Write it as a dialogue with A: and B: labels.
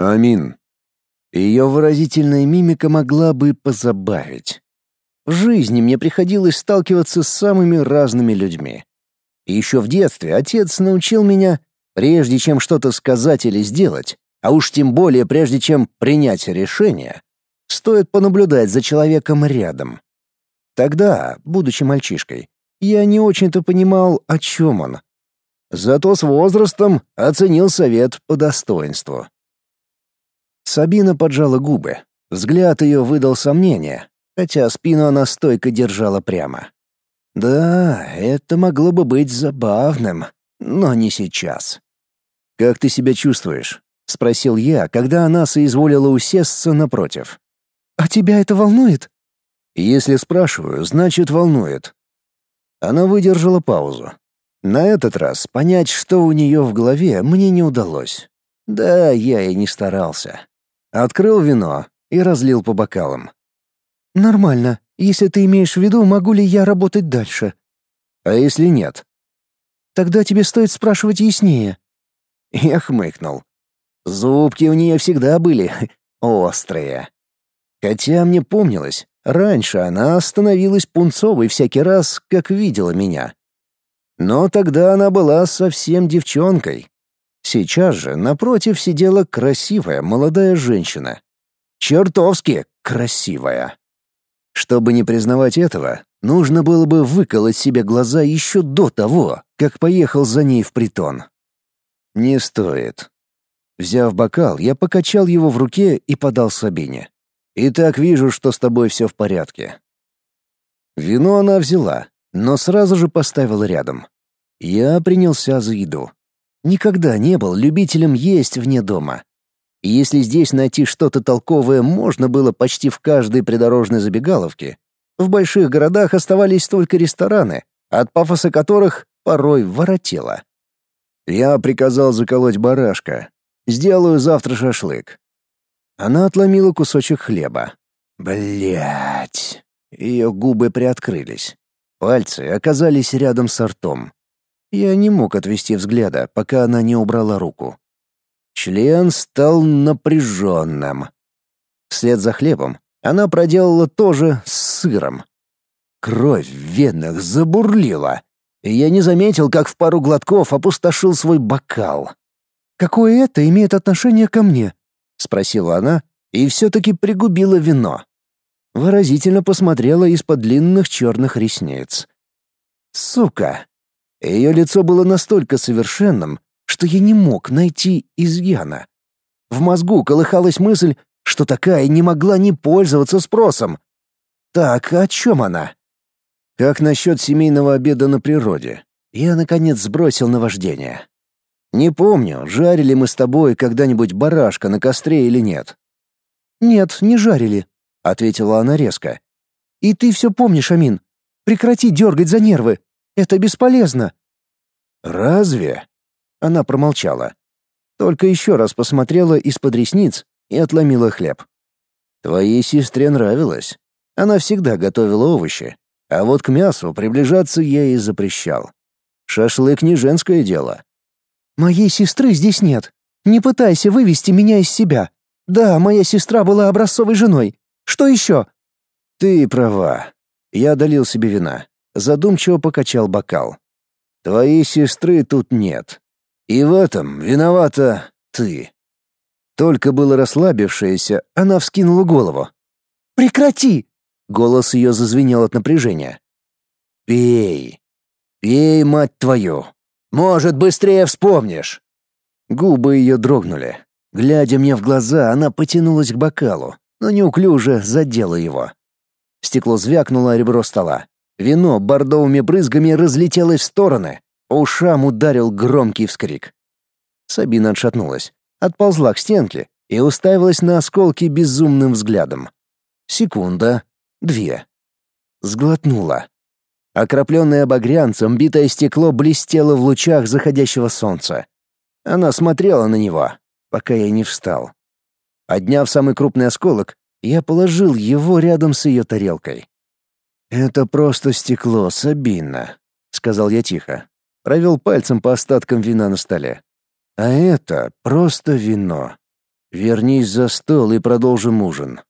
A: Амин. Ее выразительная мимика могла бы позабавить. В жизни мне приходилось сталкиваться с самыми разными людьми. И еще в детстве отец научил меня, прежде чем что-то сказать или сделать, а уж тем более прежде чем принять решение, стоит понаблюдать за человеком рядом. Тогда, будучи мальчишкой, я не очень-то понимал, о чем он. Зато с возрастом оценил совет по достоинству. Сабина поджала губы. Взгляд ее выдал сомнение, хотя спину она стойко держала прямо. Да, это могло бы быть забавным, но не сейчас. «Как ты себя чувствуешь?» — спросил я, когда она соизволила усесться напротив.
B: «А тебя это волнует?»
A: «Если спрашиваю, значит, волнует». Она выдержала паузу. На этот раз понять, что у нее в голове, мне не удалось. Да, я и не старался. Открыл вино и разлил по бокалам.
B: «Нормально. Если ты имеешь в виду, могу ли я работать дальше?»
A: «А если нет?»
B: «Тогда тебе стоит спрашивать яснее».
A: Я хмыкнул. Зубки у нее всегда были острые. Хотя мне помнилось, раньше она становилась пунцовой всякий раз, как видела меня. Но тогда она была совсем девчонкой. Сейчас же напротив сидела красивая молодая женщина. Чертовски красивая. Чтобы не признавать этого, нужно было бы выколоть себе глаза еще до того, как поехал за ней в притон. Не стоит. Взяв бокал, я покачал его в руке и подал Сабине. «И так вижу, что с тобой все в порядке». Вино она взяла, но сразу же поставила рядом. Я принялся за еду. Никогда не был любителем есть вне дома. И если здесь найти что-то толковое можно было почти в каждой придорожной забегаловке, в больших городах оставались только рестораны, от пафоса которых порой воротило. Я приказал заколоть барашка. Сделаю завтра шашлык. Она отломила кусочек хлеба. Блять. Ее губы приоткрылись. Пальцы оказались рядом с ртом. Я не мог отвести взгляда, пока она не убрала руку. Член стал напряженным. Вслед за хлебом она проделала то же с сыром. Кровь в венах забурлила, я не заметил, как в пару глотков опустошил свой бокал.
B: «Какое это имеет отношение ко мне?»
A: — спросила она и все-таки пригубила вино. Выразительно посмотрела из-под длинных черных ресниц. «Сука!» Ее лицо было настолько совершенным, что я не мог найти изъяна. В мозгу колыхалась мысль, что такая не могла не пользоваться спросом. Так, о чем она? Как насчет семейного обеда на природе? Я, наконец, сбросил наваждение. Не помню, жарили мы с тобой когда-нибудь барашка на костре или нет.
B: «Нет, не жарили», — ответила она резко. «И ты все помнишь, Амин. Прекрати дергать за нервы. Это бесполезно».
A: «Разве?» Она промолчала. Только еще раз посмотрела из-под ресниц и отломила хлеб. «Твоей сестре нравилось. Она всегда готовила овощи. А вот к мясу приближаться я ей запрещал. Шашлык не женское дело».
B: «Моей сестры здесь нет. Не пытайся вывести меня из себя. Да, моя сестра была образцовой женой. Что еще?»
A: «Ты права». Я долил себе вина. Задумчиво покачал бокал. «Твоей сестры тут нет. И в этом виновата ты». Только было расслабившаяся, она вскинула голову.
B: «Прекрати!»
A: — голос ее зазвенел от напряжения. «Пей! Пей, мать твою! Может, быстрее вспомнишь!» Губы ее дрогнули. Глядя мне в глаза, она потянулась к бокалу, но неуклюже задела его. Стекло звякнуло о ребро стола. Вино бордовыми брызгами разлетелось в стороны. По ушам ударил громкий вскрик. Сабина отшатнулась, отползла к стенке и уставилась на осколки безумным взглядом. Секунда, две. Сглотнула. Окропленное багрянцем битое стекло блестело в лучах заходящего солнца. Она смотрела на него, пока я не встал. Подняв самый крупный осколок, я положил его рядом с ее тарелкой. «Это просто стекло, Сабина», — сказал я тихо. Провел пальцем по остаткам вина на столе. «А это просто вино. Вернись за стол и продолжим ужин.